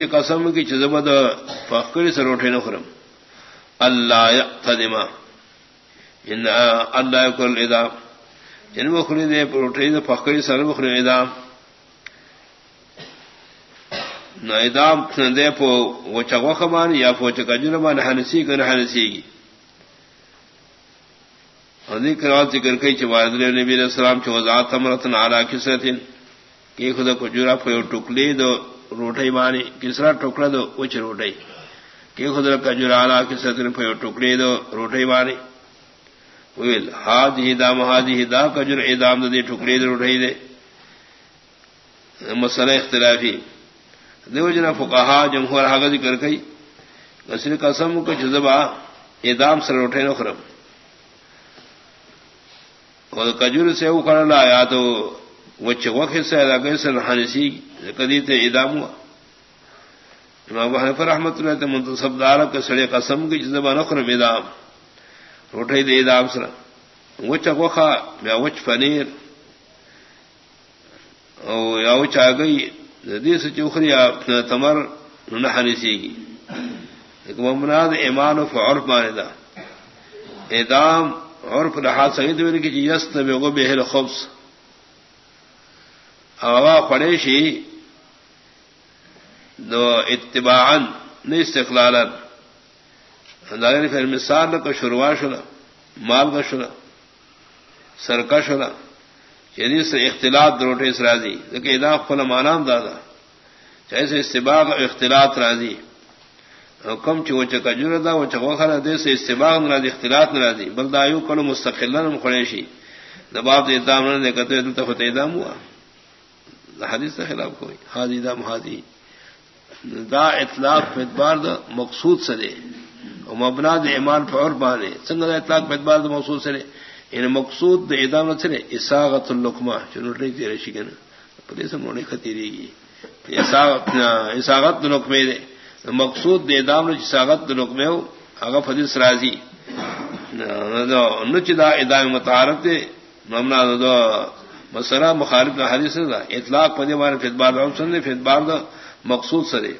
قسم کی چزمد فخری سے روٹے نخرم اللہ تدما ان اللہ کل ادام جن مخری دے روٹے فخری سر مخری ادام نہ ادام دے پو وہ چکو خبان یا پو چکا جرمان ہنسی کر ہنسی گی ذکر کئی چوارد نبی علیہ السلام چوزات تمرتن علا کسرتن۔ کہ خدا کو جرا پو ٹکلی دو روٹئی مانی کسرا ٹکڑا دو اچ روٹئی کہ خدر کجرالا کس پھر ٹکڑے دو روٹئی مانی ویل ہاد ہی دا مہادی ہی دا، کجر ادام دے ٹکڑے دے روٹئی دے۔ مسئلہ اختلافی۔ دیو جنا فقہا، جمہور حق ذکر کئی۔ نصر قسم کو جذبا ادام سر روٹے نو خرم اور کجور سے اکھڑ لایا تو وہ چوک سے لگے سر ہنسی کدی تے ادام ہوا۔ امام حنیفہ رحمۃ اللہ تے منتصب دار کے سڑے قسم کی جذب نخر ادام روٹے دے ادام سر وہ چوکھا یا وچ پنیر۔ او یا وچ آ گئی ندی سے چوکھری تمر نہ ہنسی کی ایک ممناد ایمان و عرف مانے دا۔ ادام عرف لحاظ سعید میں کی یست بے بہل خبص ہوا پڑیشی دو اتباع نہیں استقلال پھر مثال کا شروع شلا، مال کا شلا سرکش شلا. یعنی سے اختلاط دروٹے اس راضی. لیکن ادا فل مانام دادا جیسے استباغ اختلاط راضی. کم چو چکا جردا وہ چکو خرا دے سے استباغ ناراضی اختلاط ناراضی بلدایو کلو مستقل خڑیشی دباب ادام نے کہتے تو فتح ادام ہوا. حدیث کے خلاف کوئی. حاضی دا محادی دا اطلاق پیدبار دا مقصود سرے اور مبنا د ایمان فور بانے سنگ دا اطلاق پیدبار دا مقصود سرے ان مقصود دا ادام سرے اساغت القما چنوٹنے کی رشی کے نا پولیس موڑی خطیری گی اساغت نقمے دے مقصود دے ادام اساغت نقمے ہو اگر حدیث راضی نچ دا ادام متعارف دے ممنا دا مسئلہ مخالف کا حدیث دا اطلاق پدے بار فت بار فت بار مقصود سرے۔